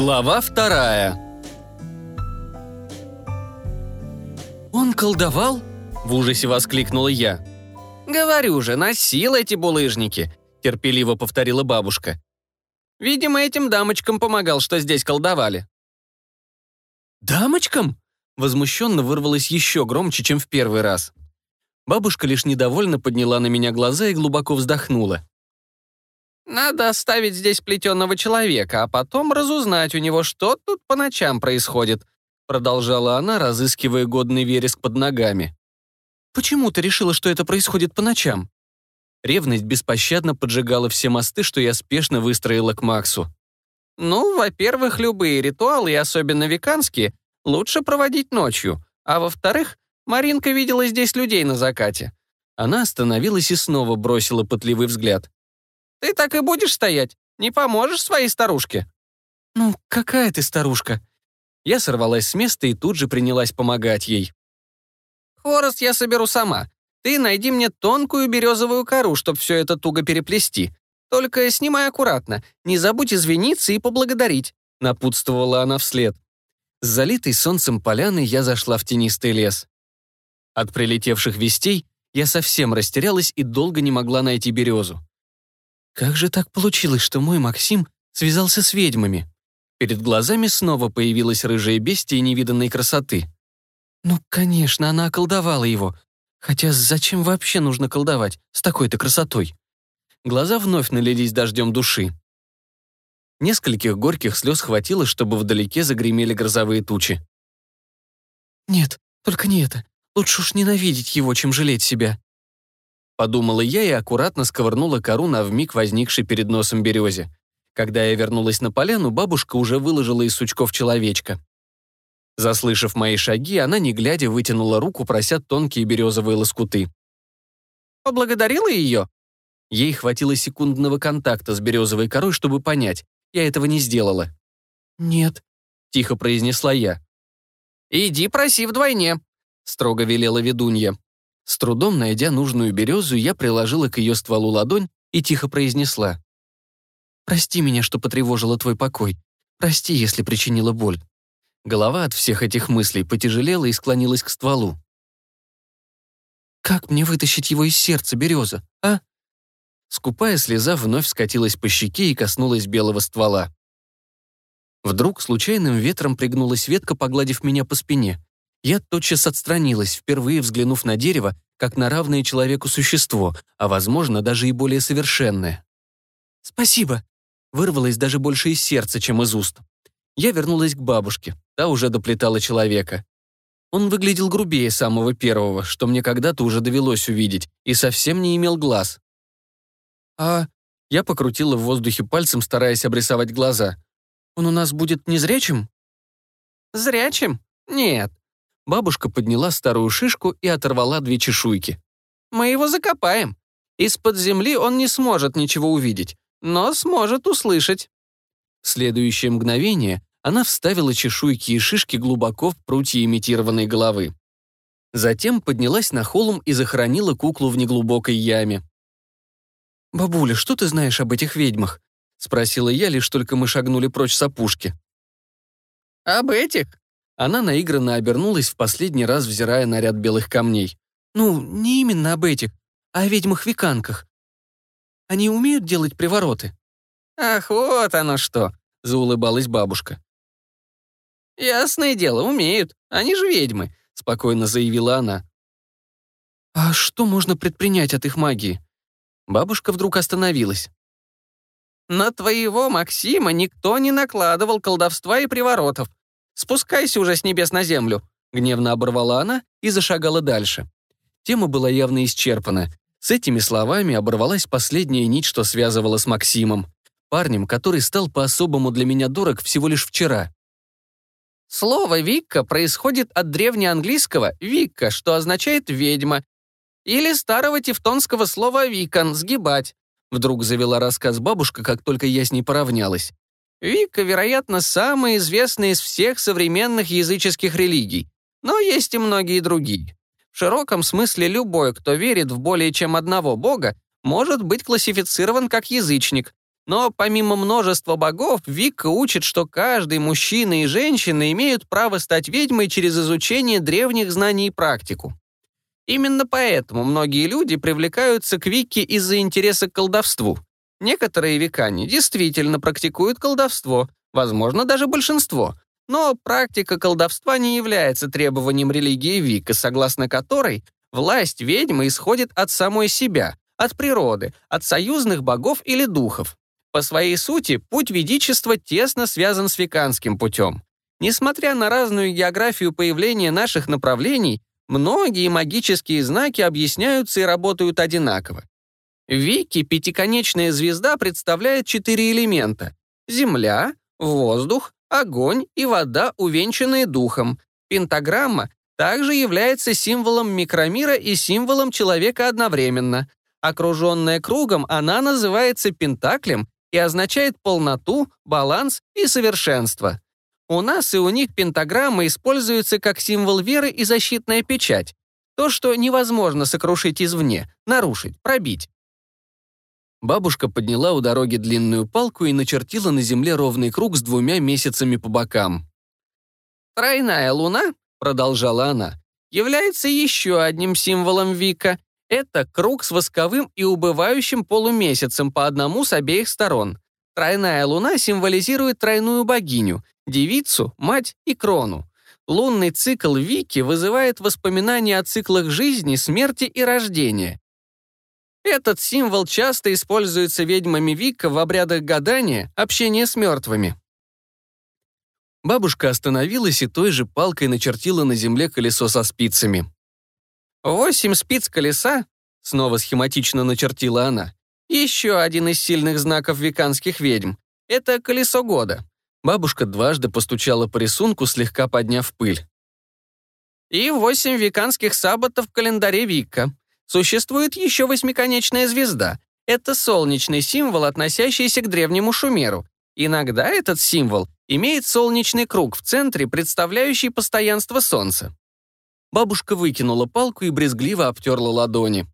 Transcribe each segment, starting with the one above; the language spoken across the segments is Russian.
Глава вторая «Он колдовал?» — в ужасе воскликнула я. «Говорю же, носил эти булыжники», — терпеливо повторила бабушка. «Видимо, этим дамочкам помогал, что здесь колдовали». «Дамочкам?» — возмущенно вырвалось еще громче, чем в первый раз. Бабушка лишь недовольно подняла на меня глаза и глубоко вздохнула. Надо оставить здесь плетеного человека, а потом разузнать у него, что тут по ночам происходит», продолжала она, разыскивая годный вереск под ногами. «Почему ты решила, что это происходит по ночам?» Ревность беспощадно поджигала все мосты, что я спешно выстроила к Максу. «Ну, во-первых, любые ритуалы, и особенно веканские, лучше проводить ночью, а во-вторых, Маринка видела здесь людей на закате». Она остановилась и снова бросила пытливый взгляд. Ты так и будешь стоять? Не поможешь своей старушке?» «Ну, какая ты старушка?» Я сорвалась с места и тут же принялась помогать ей. «Хворост я соберу сама. Ты найди мне тонкую березовую кору, чтобы все это туго переплести. Только снимай аккуратно, не забудь извиниться и поблагодарить», напутствовала она вслед. С залитой солнцем поляны я зашла в тенистый лес. От прилетевших вестей я совсем растерялась и долго не могла найти березу. Как же так получилось, что мой Максим связался с ведьмами? Перед глазами снова появилась рыжая бестия невиданной красоты. Ну, конечно, она околдовала его. Хотя зачем вообще нужно колдовать с такой-то красотой? Глаза вновь налились дождем души. Нескольких горьких слез хватило, чтобы вдалеке загремели грозовые тучи. «Нет, только не это. Лучше уж ненавидеть его, чем жалеть себя», Подумала я и аккуратно сковырнула кору на вмиг возникшей перед носом березе. Когда я вернулась на поляну, бабушка уже выложила из сучков человечка. Заслышав мои шаги, она, не глядя, вытянула руку, прося тонкие березовые лоскуты. «Поблагодарила ее?» Ей хватило секундного контакта с березовой корой, чтобы понять. Я этого не сделала. «Нет», — тихо произнесла я. «Иди проси вдвойне», — строго велела ведунья. С трудом найдя нужную березу, я приложила к ее стволу ладонь и тихо произнесла. «Прости меня, что потревожила твой покой. Прости, если причинила боль». Голова от всех этих мыслей потяжелела и склонилась к стволу. «Как мне вытащить его из сердца, береза, а?» Скупая слеза вновь скатилась по щеке и коснулась белого ствола. Вдруг случайным ветром пригнулась ветка, погладив меня по спине. Я тотчас отстранилась, впервые взглянув на дерево, как на равное человеку существо, а, возможно, даже и более совершенное. «Спасибо!» Вырвалось даже больше из сердца, чем из уст. Я вернулась к бабушке, та уже доплетала человека. Он выглядел грубее самого первого, что мне когда-то уже довелось увидеть, и совсем не имел глаз. «А...» Я покрутила в воздухе пальцем, стараясь обрисовать глаза. «Он у нас будет незрячим?» «Зрячим? Нет. Бабушка подняла старую шишку и оторвала две чешуйки. «Мы его закопаем. Из-под земли он не сможет ничего увидеть, но сможет услышать». В следующее мгновение она вставила чешуйки и шишки глубоко в прутья имитированной головы. Затем поднялась на холм и захоронила куклу в неглубокой яме. «Бабуля, что ты знаешь об этих ведьмах?» — спросила я, лишь только мы шагнули прочь с опушки. «Об этих? Она наигранно обернулась в последний раз, взирая на ряд белых камней. «Ну, не именно об этих, а о ведьмах-веканках. Они умеют делать привороты?» «Ах, вот оно что!» — заулыбалась бабушка. «Ясное дело, умеют. Они же ведьмы», — спокойно заявила она. «А что можно предпринять от их магии?» Бабушка вдруг остановилась. «На твоего Максима никто не накладывал колдовства и приворотов. Спускайся уже с небес на землю!» Гневно оборвала она и зашагала дальше. Тема была явно исчерпана. С этими словами оборвалась последняя нить, что связывала с Максимом. Парнем, который стал по-особому для меня дорог всего лишь вчера. Слово «викка» происходит от древнеанглийского «викка», что означает «ведьма», или старого тевтонского слова «викан» — «сгибать». Вдруг завела рассказ бабушка, как только я с ней поравнялась. Вика, вероятно, самая известная из всех современных языческих религий, но есть и многие другие. В широком смысле любой, кто верит в более чем одного бога, может быть классифицирован как язычник. Но помимо множества богов, Вика учит, что каждый мужчина и женщина имеют право стать ведьмой через изучение древних знаний и практику. Именно поэтому многие люди привлекаются к Вике из-за интереса к колдовству. Некоторые векане действительно практикуют колдовство, возможно, даже большинство, но практика колдовства не является требованием религии Вика, согласно которой власть ведьмы исходит от самой себя, от природы, от союзных богов или духов. По своей сути, путь ведичества тесно связан с веканским путем. Несмотря на разную географию появления наших направлений, многие магические знаки объясняются и работают одинаково. В Вики пятиконечная звезда представляет четыре элемента — земля, воздух, огонь и вода, увенчанные духом. Пентаграмма также является символом микромира и символом человека одновременно. Окруженная кругом, она называется пентаклем и означает полноту, баланс и совершенство. У нас и у них пентаграмма используется как символ веры и защитная печать. То, что невозможно сокрушить извне, нарушить, пробить. Бабушка подняла у дороги длинную палку и начертила на земле ровный круг с двумя месяцами по бокам. «Тройная луна», — продолжала она, — «является еще одним символом Вика это круг с восковым и убывающим полумесяцем по одному с обеих сторон. Тройная луна символизирует тройную богиню, девицу, мать и крону. Лунный цикл Вики вызывает воспоминания о циклах жизни, смерти и рождения. Этот символ часто используется ведьмами Вика в обрядах гадания, общения с мертвыми. Бабушка остановилась и той же палкой начертила на земле колесо со спицами. Восемь спиц колеса, снова схематично начертила она, еще один из сильных знаков веканских ведьм. Это колесо года. Бабушка дважды постучала по рисунку, слегка подняв пыль. И восемь веканских саббатов в календаре Вика. Существует еще восьмиконечная звезда. Это солнечный символ, относящийся к древнему Шумеру. Иногда этот символ имеет солнечный круг в центре, представляющий постоянство Солнца. Бабушка выкинула палку и брезгливо обтерла ладони.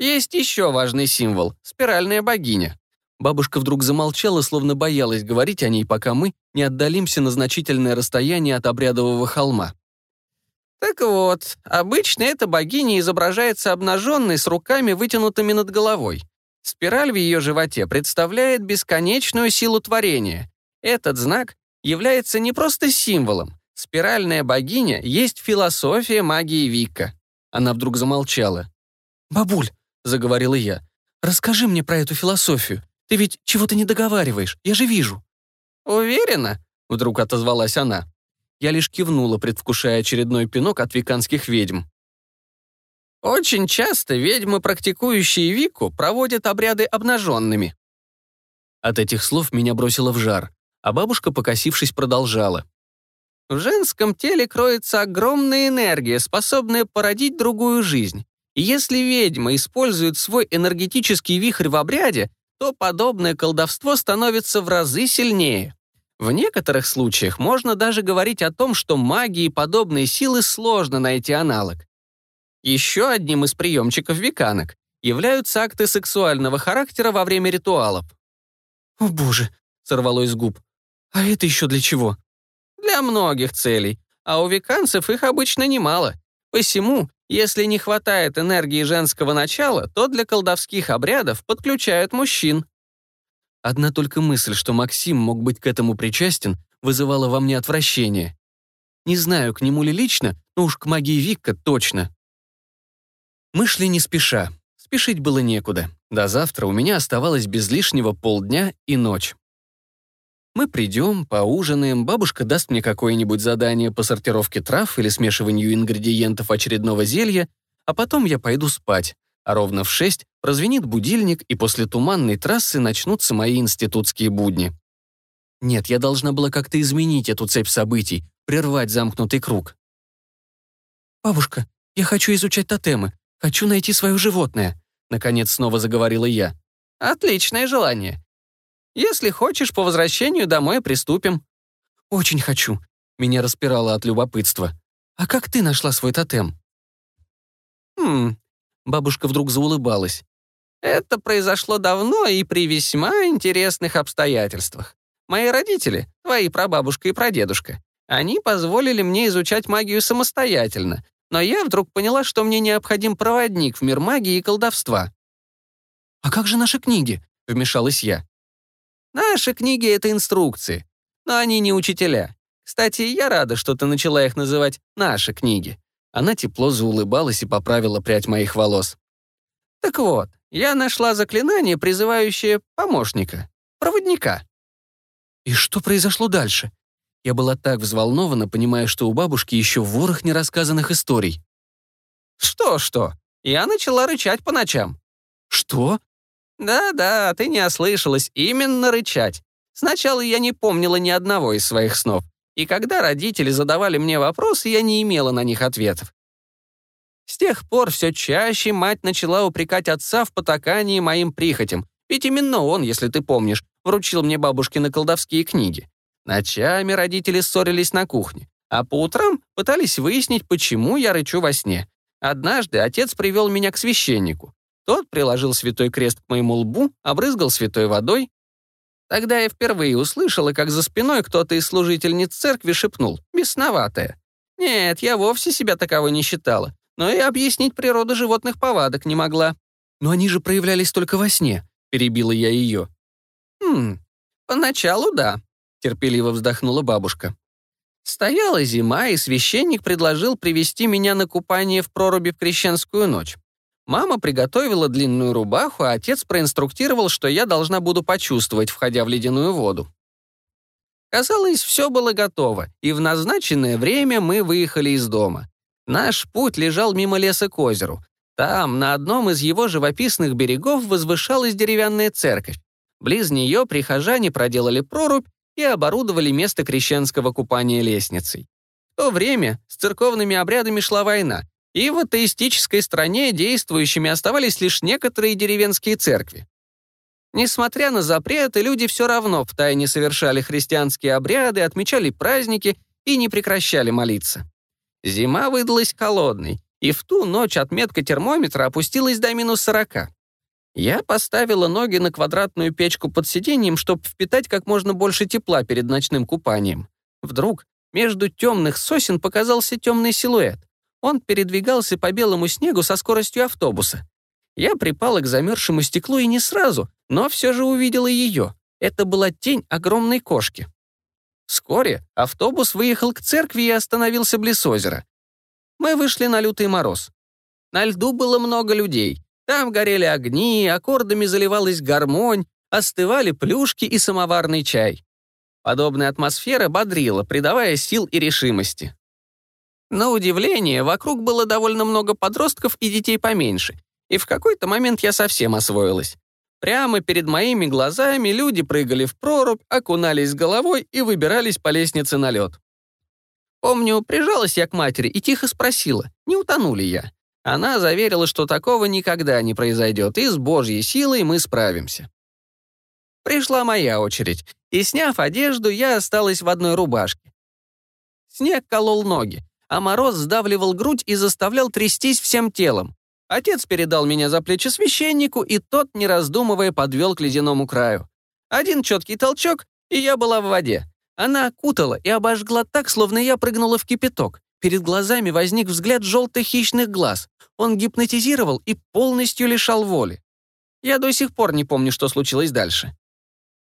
Есть еще важный символ — спиральная богиня. Бабушка вдруг замолчала, словно боялась говорить о ней, пока мы не отдалимся на значительное расстояние от обрядового холма. Так вот, обычно эта богиня изображается обнаженной с руками, вытянутыми над головой. Спираль в ее животе представляет бесконечную силу творения. Этот знак является не просто символом, Спиральная богиня есть философия магии Вика. Она вдруг замолчала. «Бабуль», — заговорила я, — «расскажи мне про эту философию. Ты ведь чего-то не договариваешь, я же вижу». «Уверена?» — вдруг отозвалась она. Я лишь кивнула, предвкушая очередной пинок от виканских ведьм. Очень часто ведьмы, практикующие Вику, проводят обряды обнаженными. От этих слов меня бросило в жар, а бабушка, покосившись, продолжала. В женском теле кроется огромная энергия, способная породить другую жизнь. И если ведьма использует свой энергетический вихрь в обряде, то подобное колдовство становится в разы сильнее. В некоторых случаях можно даже говорить о том, что магии подобной силы сложно найти аналог. Еще одним из приемчиков веканок являются акты сексуального характера во время ритуалов. «О боже!» — сорвалось с губ. «А это еще для чего?» Для многих целей, а у веканцев их обычно немало. Посему, если не хватает энергии женского начала, то для колдовских обрядов подключают мужчин. Одна только мысль, что Максим мог быть к этому причастен, вызывала во мне отвращение. Не знаю, к нему ли лично, но уж к магии Викка точно. Мы шли не спеша. Спешить было некуда. До завтра у меня оставалось без лишнего полдня и ночь. Мы придем, поужинаем, бабушка даст мне какое-нибудь задание по сортировке трав или смешиванию ингредиентов очередного зелья, а потом я пойду спать. А ровно в шесть прозвенит будильник, и после туманной трассы начнутся мои институтские будни. Нет, я должна была как-то изменить эту цепь событий, прервать замкнутый круг. «Бабушка, я хочу изучать тотемы, хочу найти свое животное», наконец снова заговорила я. «Отличное желание. Если хочешь, по возвращению домой приступим». «Очень хочу». Меня распирало от любопытства. «А как ты нашла свой тотем?» «Хм...» Бабушка вдруг заулыбалась. Это произошло давно и при весьма интересных обстоятельствах. Мои родители, твои прабабушка и прадедушка, они позволили мне изучать магию самостоятельно, но я вдруг поняла, что мне необходим проводник в мир магии и колдовства. «А как же наши книги?» — вмешалась я. «Наши книги — это инструкции, но они не учителя. Кстати, я рада, что ты начала их называть «наши книги». Она тепло заулыбалась и поправила прядь моих волос. Так вот, я нашла заклинание, призывающее помощника, проводника. И что произошло дальше? Я была так взволнована, понимая, что у бабушки еще ворох нерассказанных историй. Что-что? Я начала рычать по ночам. Что? Да-да, ты не ослышалась, именно рычать. Сначала я не помнила ни одного из своих снов. И когда родители задавали мне вопросы, я не имела на них ответов. С тех пор все чаще мать начала упрекать отца в потакании моим прихотям, ведь именно он, если ты помнишь, вручил мне бабушкины колдовские книги. Ночами родители ссорились на кухне, а по утрам пытались выяснить, почему я рычу во сне. Однажды отец привел меня к священнику. Тот приложил святой крест к моему лбу, обрызгал святой водой. Тогда я впервые услышала, как за спиной кто-то из служительниц церкви шепнул «бесноватая». Нет, я вовсе себя таковой не считала но и объяснить природу животных повадок не могла. Но они же проявлялись только во сне, перебила я ее. Хм, поначалу да, терпеливо вздохнула бабушка. Стояла зима, и священник предложил привести меня на купание в проруби в крещенскую ночь. Мама приготовила длинную рубаху, а отец проинструктировал, что я должна буду почувствовать, входя в ледяную воду. Казалось, все было готово, и в назначенное время мы выехали из дома. Наш путь лежал мимо леса к озеру. Там, на одном из его живописных берегов, возвышалась деревянная церковь. Близ нее прихожане проделали прорубь и оборудовали место крещенского купания лестницей. В то время с церковными обрядами шла война, и в атеистической стране действующими оставались лишь некоторые деревенские церкви. Несмотря на запреты, люди все равно втайне совершали христианские обряды, отмечали праздники и не прекращали молиться. Зима выдалась холодной, и в ту ночь отметка термометра опустилась до минус 40. Я поставила ноги на квадратную печку под сиденьем, чтобы впитать как можно больше тепла перед ночным купанием. Вдруг между темных сосен показался темный силуэт. Он передвигался по белому снегу со скоростью автобуса. Я припала к замерзшему стеклу и не сразу, но все же увидела ее. Это была тень огромной кошки. Вскоре автобус выехал к церкви и остановился близ озера. Мы вышли на лютый мороз. На льду было много людей. Там горели огни, аккордами заливалась гармонь, остывали плюшки и самоварный чай. Подобная атмосфера бодрила, придавая сил и решимости. На удивление, вокруг было довольно много подростков и детей поменьше, и в какой-то момент я совсем освоилась. Прямо перед моими глазами люди прыгали в прорубь, окунались головой и выбирались по лестнице на лед. Помню, прижалась я к матери и тихо спросила, не утону ли я. Она заверила, что такого никогда не произойдет, и с Божьей силой мы справимся. Пришла моя очередь, и, сняв одежду, я осталась в одной рубашке. Снег колол ноги, а мороз сдавливал грудь и заставлял трястись всем телом. Отец передал меня за плечи священнику, и тот, не раздумывая, подвел к ледяному краю. Один четкий толчок, и я была в воде. Она окутала и обожгла так, словно я прыгнула в кипяток. Перед глазами возник взгляд желтых хищных глаз. Он гипнотизировал и полностью лишал воли. Я до сих пор не помню, что случилось дальше.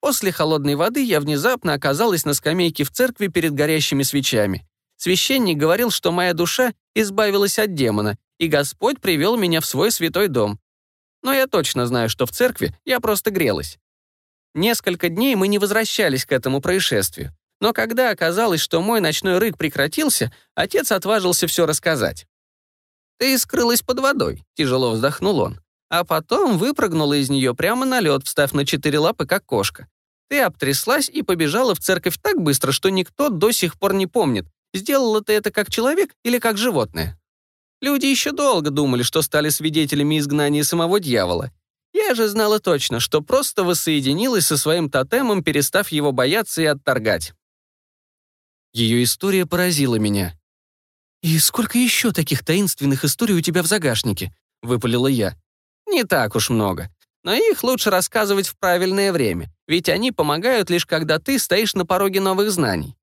После холодной воды я внезапно оказалась на скамейке в церкви перед горящими свечами. Священник говорил, что моя душа избавилась от демона, и Господь привел меня в свой святой дом. Но я точно знаю, что в церкви я просто грелась. Несколько дней мы не возвращались к этому происшествию. Но когда оказалось, что мой ночной рык прекратился, отец отважился все рассказать. «Ты скрылась под водой», — тяжело вздохнул он. А потом выпрыгнула из нее прямо на лед, встав на четыре лапы, как кошка. Ты обтряслась и побежала в церковь так быстро, что никто до сих пор не помнит, сделала ты это как человек или как животное. Люди еще долго думали, что стали свидетелями изгнания самого дьявола. Я же знала точно, что просто воссоединилась со своим тотемом, перестав его бояться и отторгать. Ее история поразила меня. «И сколько еще таких таинственных историй у тебя в загашнике?» — выпалила я. «Не так уж много. но их лучше рассказывать в правильное время, ведь они помогают лишь когда ты стоишь на пороге новых знаний.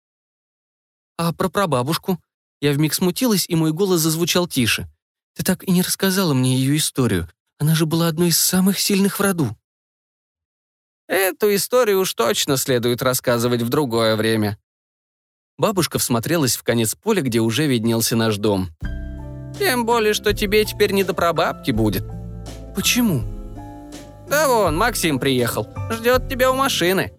А про прабабушку? Я вмиг смутилась, и мой голос зазвучал тише. Ты так и не рассказала мне ее историю. Она же была одной из самых сильных в роду. Эту историю уж точно следует рассказывать в другое время. Бабушка всмотрелась в конец поля, где уже виднелся наш дом. Тем более, что тебе теперь не до прабабки будет. Почему? Да вон, Максим приехал. Ждет тебя у машины.